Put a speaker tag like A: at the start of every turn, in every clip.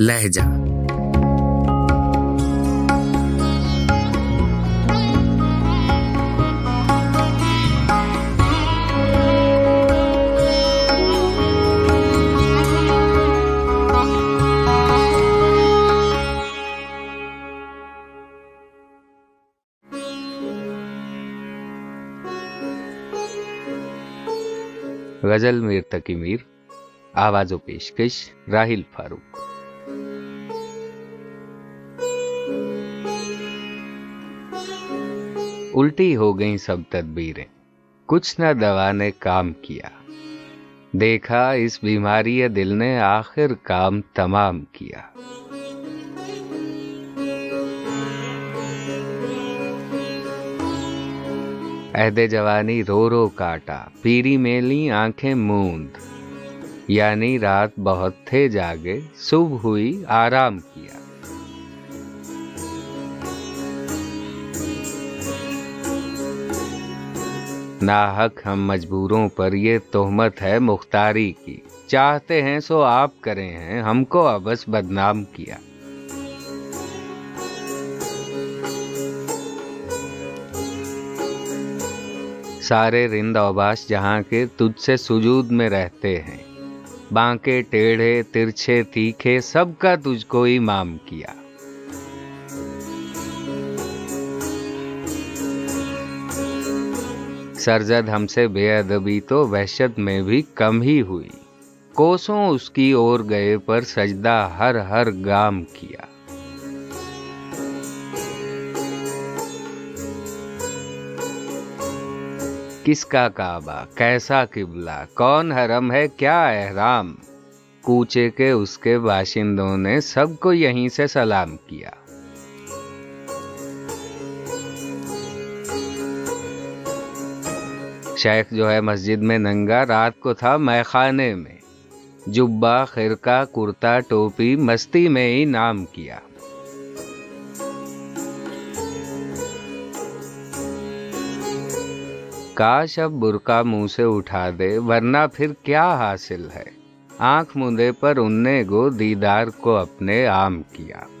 A: لہجہ۔
B: غزل میر تقی میر آواز و پیشکش راہل فاروق۔ الٹی ہو گئیں سب تدبیریں۔ کچھ نہ دوا نے کام کیا۔ دیکھا اس بیماری دل نے آخر کام تمام کیا۔ عہد جوانی رو رو کاٹا، پیری میلی آنکھیں موند۔ یعنی رات بہت تھے جاگے، صبح ہوئی آرام کیا۔ ناحق ہم مجبوروں پر یہ تہمت ہے مختاری کی۔ چاہتے ہیں سو آپ کریں ہیں، ہم کو ابس بدنام کیا۔ سارے رند اوباش جہاں کے تجھ سے سجود میں رہتے ہیں۔ بانکے، ٹیڑھے، ترچھے، تیکھے، سب کا تجھ کو امام کیا۔ سرزد ہم سے بے ادبی تو وحشت میں بھی کم ہی ہوئی۔ کوسوں اس کی اور گئے پر سجدہ ہر ہر گام کیا۔ کس کا کعبہ؟ کیسا قبلہ؟ کون حرم ہے؟ کیا احرام؟ کوچے کے اس کے باشندوں نے سب کو یہیں سے سلام کیا۔ شیخ جو ہے مسجد میں ننگا، رات کو تھا میں خانے میں۔ جبا خرکا کرتا، ٹوپی، مستی میں ہی نام کیا۔ کاش اب برکا منہ سے اٹھا دے، ورنہ پھر کیا حاصل ہے؟ آنکھ مندے پر ان نے گو، دیدار کو اپنے عام کیا۔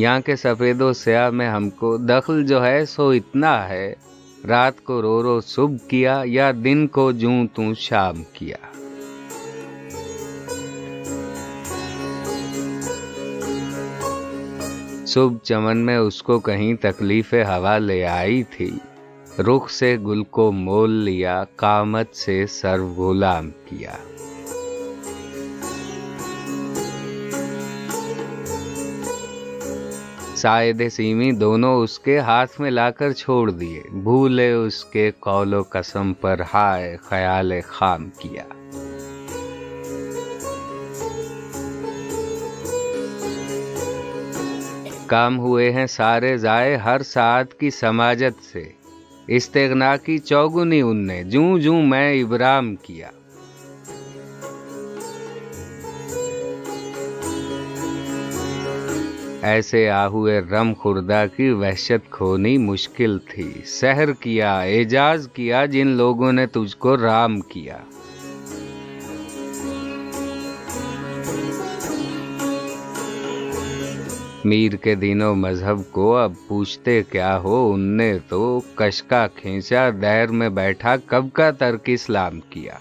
B: یہاں کے سفید و سیاہ میں ہم کو دخل جو ہے سو اتنا ہے۔ رات کو رو رو صبح کیا یا دن کو جوں تو شام کیا۔ صبح چمن میں اس کو کہیں تکلیف ہوا لے آئی تھی۔ رخ سے گل کو مول لیا کامت سے سر غلام کیا۔ سائد سیمی دونوں اس کے ہاتھ میں لا کر چھوڑ دیے۔ بھولے اس کے قول و قسم پر ہائے خیال خام کیا۔ کام ہوئے ہیں سارے ضائع ہر ساتھ کی سماجت سے۔ استغنا کی چوگنی ان نے جوں جوں میں ابرام کیا۔ ایسے آہوئے رم خوردہ کی وحشت کھونی مشکل تھی۔ سحر کیا، اعجاز کیا، جن لوگوں نے تجھ کو رام کیا۔ میر کے دینوں مذہب کو اب پوچھتے کیا ہو؟ ان نے تو کشکا کھینچا دیر میں بیٹھا، کب کا ترک اسلام کیا۔